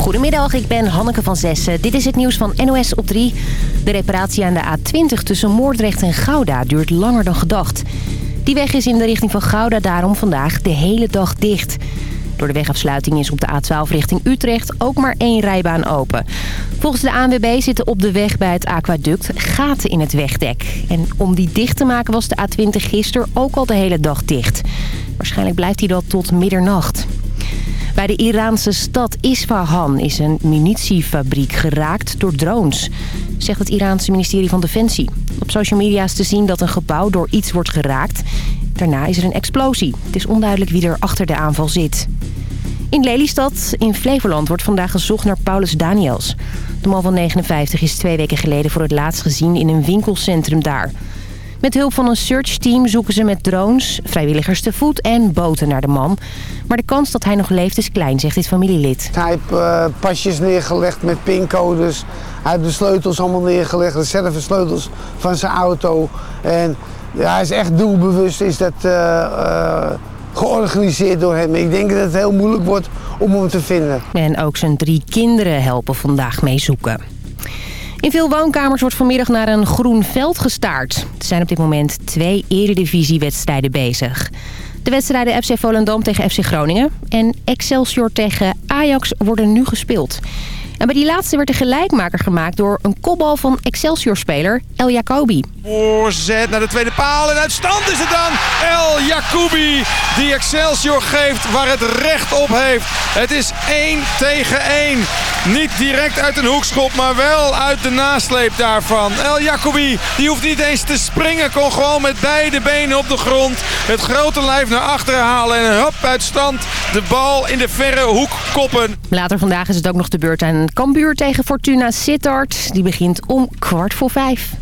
Goedemiddag, ik ben Hanneke van Zessen. Dit is het nieuws van NOS op 3. De reparatie aan de A20 tussen Moordrecht en Gouda duurt langer dan gedacht. Die weg is in de richting van Gouda daarom vandaag de hele dag dicht. Door de wegafsluiting is op de A12 richting Utrecht ook maar één rijbaan open. Volgens de ANWB zitten op de weg bij het aquaduct gaten in het wegdek. En om die dicht te maken was de A20 gisteren ook al de hele dag dicht. Waarschijnlijk blijft hij dat tot middernacht. Bij de Iraanse stad Isfahan is een munitiefabriek geraakt door drones, zegt het Iraanse ministerie van Defensie. Op social media is te zien dat een gebouw door iets wordt geraakt. Daarna is er een explosie. Het is onduidelijk wie er achter de aanval zit. In Lelystad, in Flevoland, wordt vandaag gezocht naar Paulus Daniels. De man van 59 is twee weken geleden voor het laatst gezien in een winkelcentrum daar. Met hulp van een searchteam zoeken ze met drones, vrijwilligers te voet en boten naar de man. Maar de kans dat hij nog leeft is klein, zegt dit familielid. Hij heeft uh, pasjes neergelegd met pincodes. Hij heeft de sleutels allemaal neergelegd, de sleutels van zijn auto. En ja, hij is echt doelbewust, is dat uh, uh, georganiseerd door hem. Ik denk dat het heel moeilijk wordt om hem te vinden. En ook zijn drie kinderen helpen vandaag mee zoeken. In veel woonkamers wordt vanmiddag naar een groen veld gestaard. Er zijn op dit moment twee eredivisiewedstrijden bezig. De wedstrijden FC Volendam tegen FC Groningen en Excelsior tegen Ajax worden nu gespeeld. En bij die laatste werd de gelijkmaker gemaakt door een kopbal van Excelsior-speler El Jacobi. Voorzet naar de tweede paal en uit stand is het dan El Jacobi die Excelsior geeft waar het recht op heeft. Het is 1 tegen 1. Niet direct uit een hoekschop, maar wel uit de nasleep daarvan. El Jacobi die hoeft niet eens te springen, kon gewoon met beide benen op de grond het grote lijf naar achteren halen en hop uit stand de bal in de verre hoek koppen. Later vandaag is het ook nog de beurt aan Cambuur tegen Fortuna Sittard. Die begint om kwart voor vijf.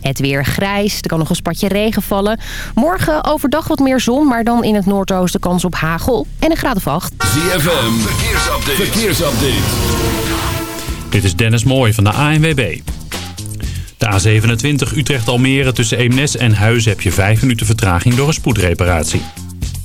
Het weer grijs, er kan nog een spatje regen vallen. Morgen overdag wat meer zon, maar dan in het noordoosten kans op hagel en een graad of acht. ZFM, verkeersupdate. verkeersupdate. Dit is Dennis Mooij van de ANWB. De A27 Utrecht-Almere tussen Eemnes en Huizen heb je 5 minuten vertraging door een spoedreparatie.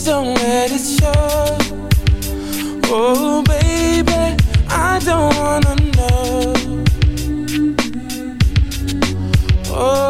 Please don't let it show. Oh, baby, I don't wanna know. Oh,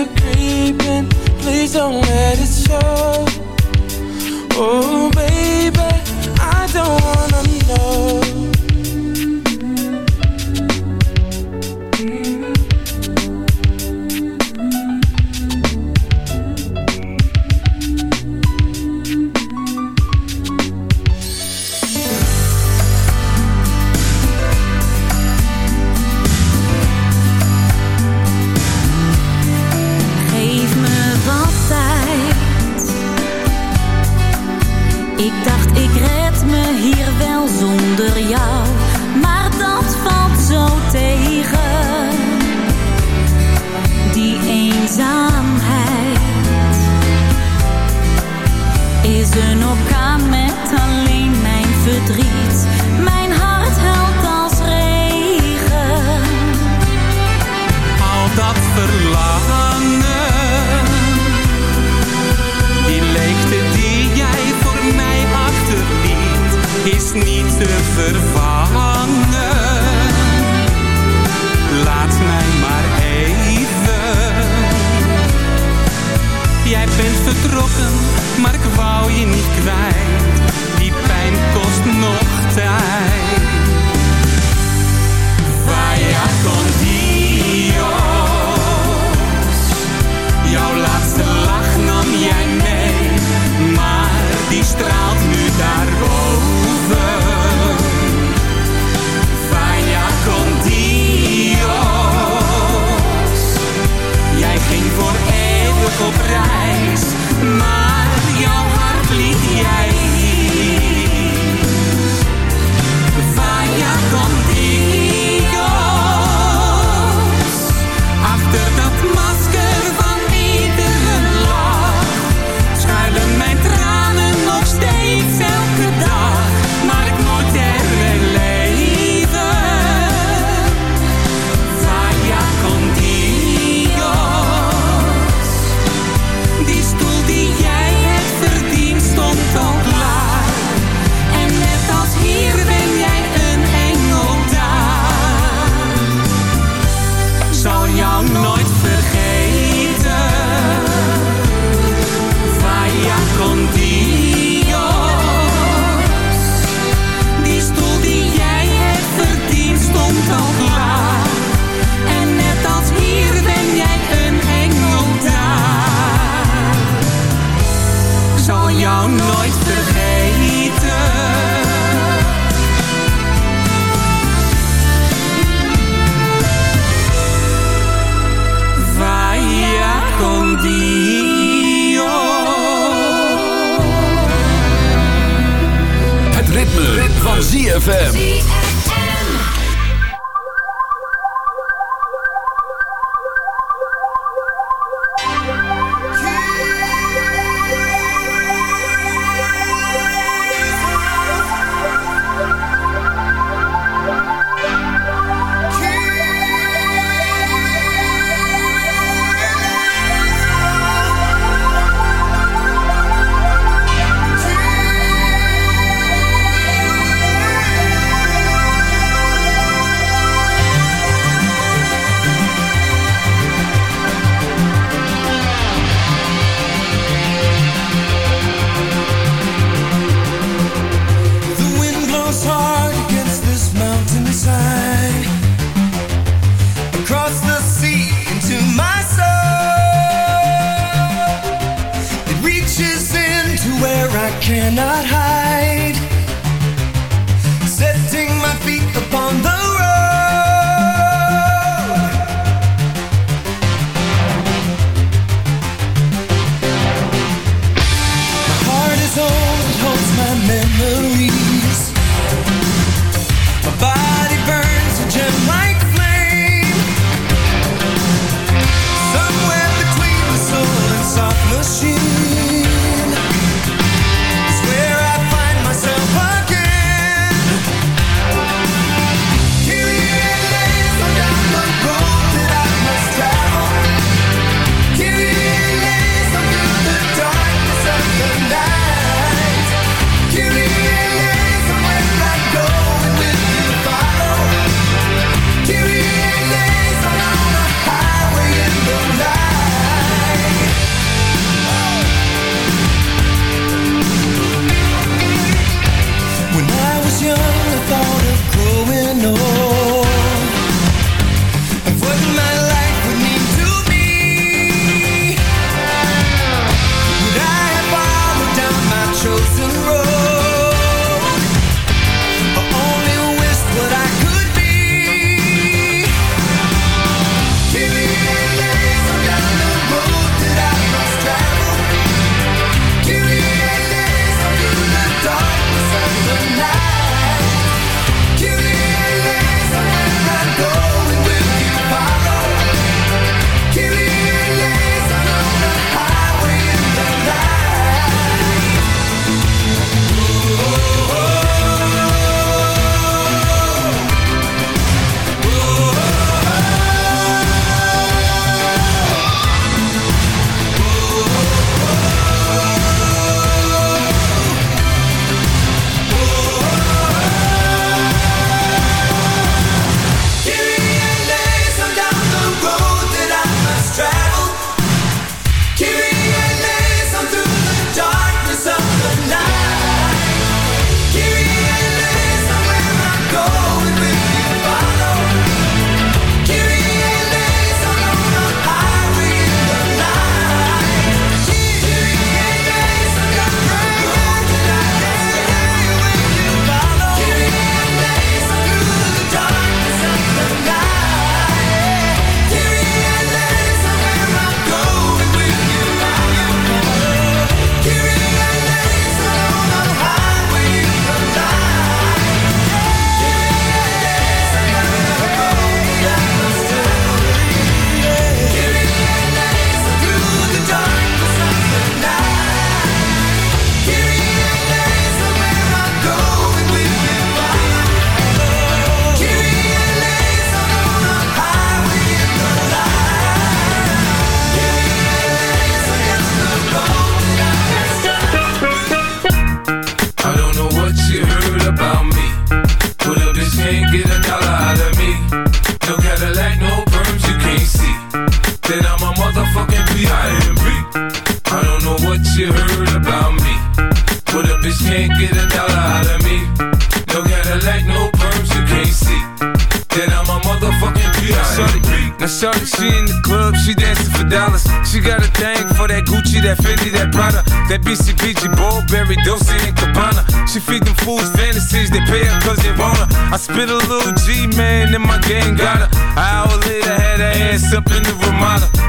you're creeping, please don't let it show. Oh baby, I don't wanna know ritme, van ZFM. That BCBG, Burberry, Dolce and Gabbana. She feed them fools fantasies, they pay her cause they want her. I spit a little G, man, and my gang got her. An hour later, had her ass up in the Ramada.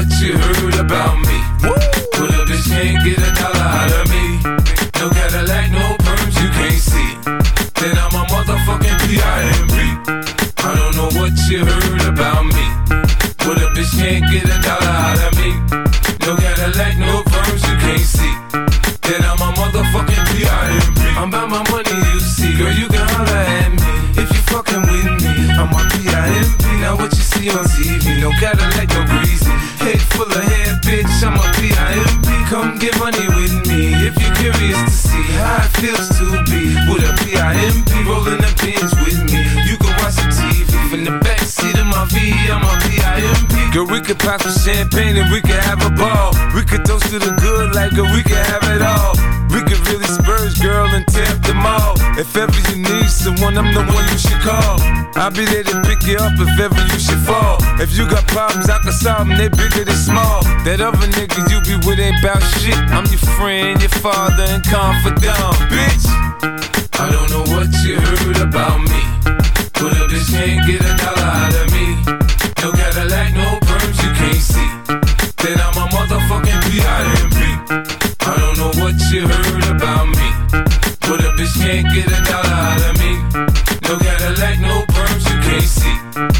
What you heard about me. But a bitch can't get a dollar out of me. No Cadillac, no perms you can't see. Then I'm a motherfucking P.I.M.P. I don't know what you heard about me. But a bitch can't get a dollar out of me. Pop some champagne and we could have a ball. We could toast to the good, like girl, we could have it all. We could really spurge, girl, and tear up the mall. If ever you need someone, I'm the one you should call. I'll be there to pick you up if ever you should fall. If you got problems, I can solve them, they bigger than small. That other nigga you be with ain't bout shit. I'm your friend, your father, and confidant, bitch. I don't know what you heard about me, but a bitch can't get a dollar out of me. No Cadillac, no you heard about me, but a bitch can't get a dollar out of me. No Cadillac, no perms, you can't see.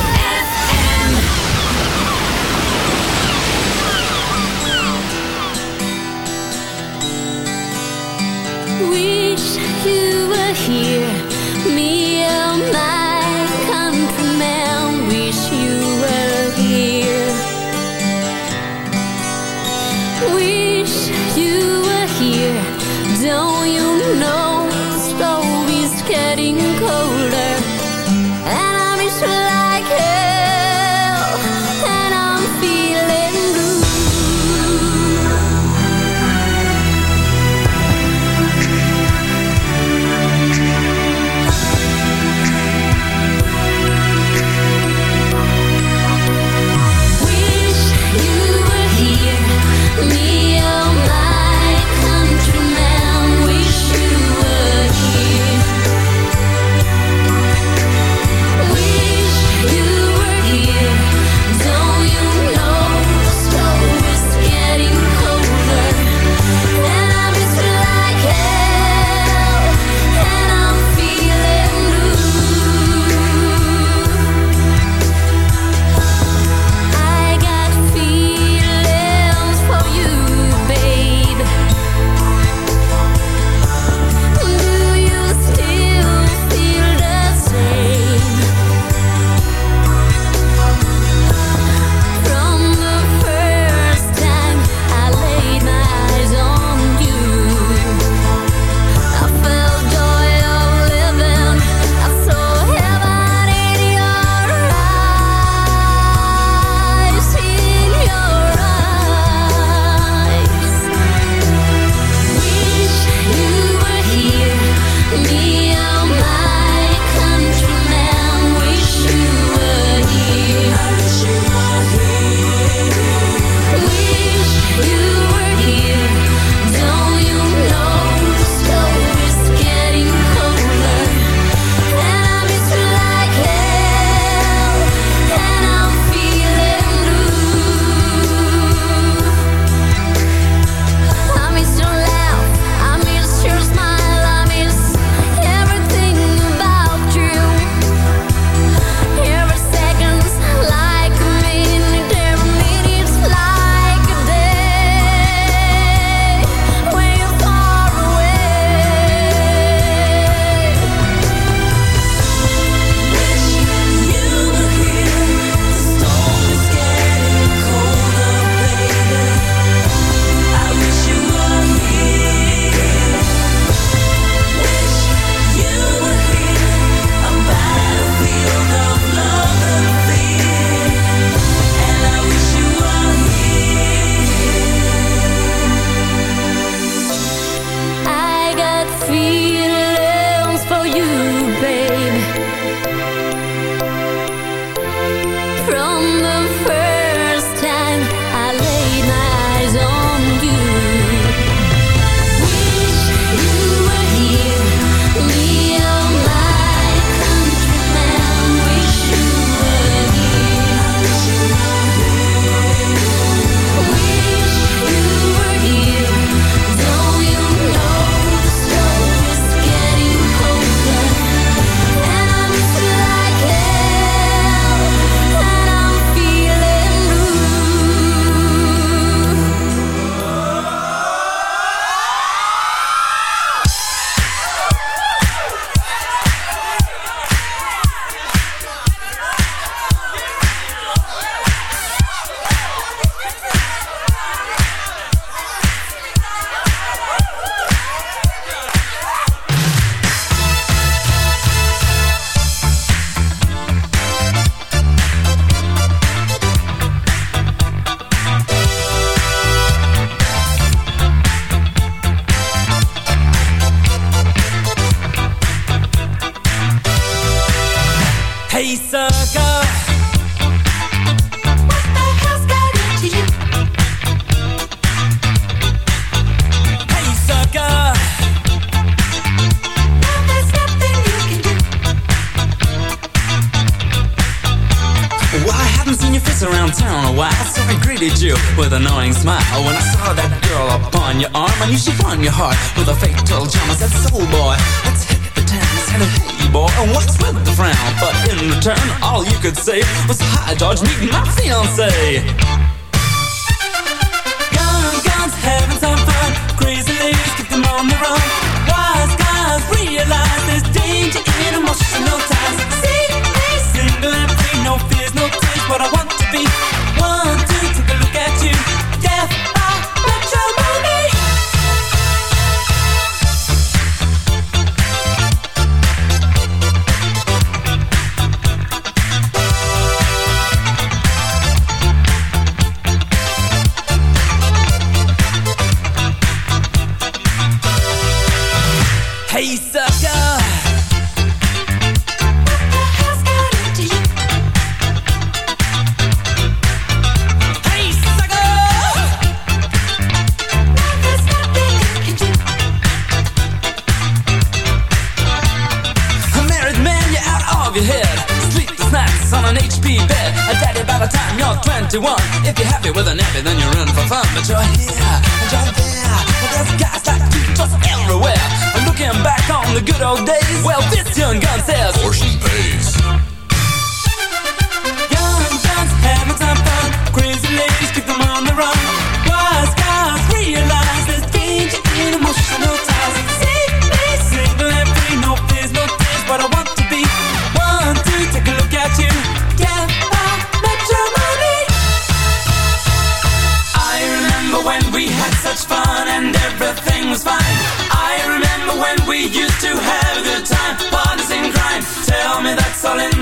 Here, your arm, and you should won your heart with a fatal charm. I said, soul boy, let's hit the town. I said, hey boy, and what's with the frown? But in return, all you could say was, hi George, meet my fiance. Young guns having some fun, crazy ladies keep them on the run. Wise guys realize there's danger in emotional ties. See single and free, no fears, no tears, but I want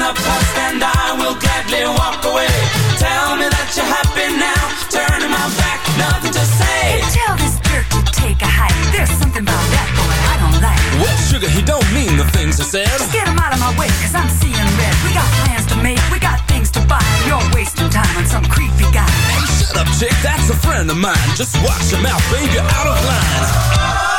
that's the past And I will gladly walk away Tell me that you're happy now Turning my back, nothing to say Tell this jerk to take a hike. There's something about that boy I don't like. Well, sugar, he don't mean the things he said Just get him out of my way, cause I'm seeing red. We got plans to make, we got things to buy. You're wasting time on some creepy guy. Hey, shut up, chick, that's a friend of mine Just watch your mouth, babe, you're out of line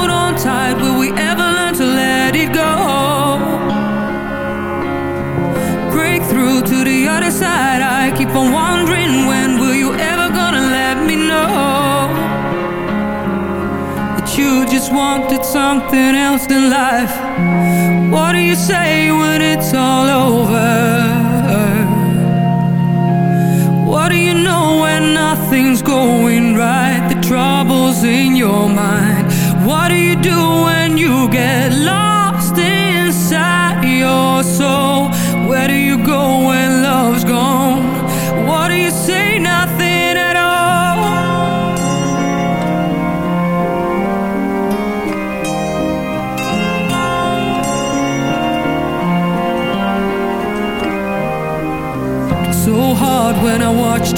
just wanted something else than life. What do you say when it's all over? What do you know when nothing's going right? The trouble's in your mind. What do you do when you get lost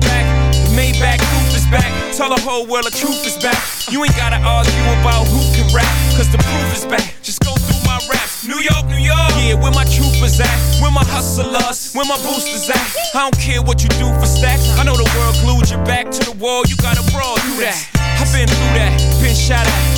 back. The Maybach roof is back. Tell the whole world the truth is back. You ain't gotta argue about who can rap, cause the proof is back. Just go through my rap, New York, New York. Yeah, where my troopers at? Where my hustlers? Where my boosters at? I don't care what you do for stacks. I know the world glued your back to the wall. You gotta brawl through that. I've been through that, been shot at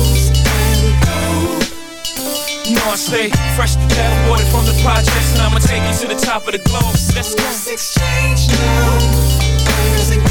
You fresh to death, water from the projects, and I'ma take you to the top of the globe. Let's go. Let's exchange now. Where's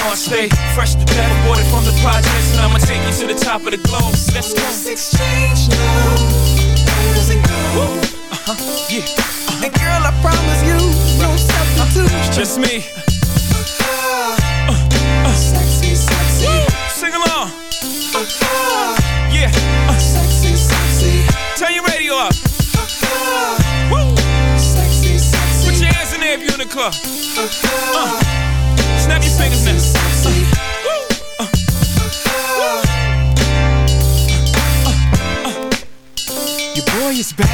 know I stay fresh to death, water from the projects, and I'ma take you to the top of the globe. Let's go. Let's exchange now. Where's it go? Uh-huh. Yeah. Uh-huh. And girl, I promise you, no substitute. It's just me. Uh-huh. Uh-huh. Sexy, sexy. Sing along. Uh-huh. Yeah. Sexy, sexy. Turn your radio up. Woo. Sexy, sexy. Put your hands in there if you're in the club. Your fingers. Uh. Your boy is back.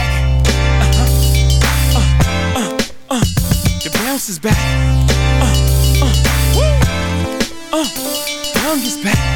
Uh-huh. Uh, uh. The bounce is back. Uh, uh. Woo. Uh. Young is back.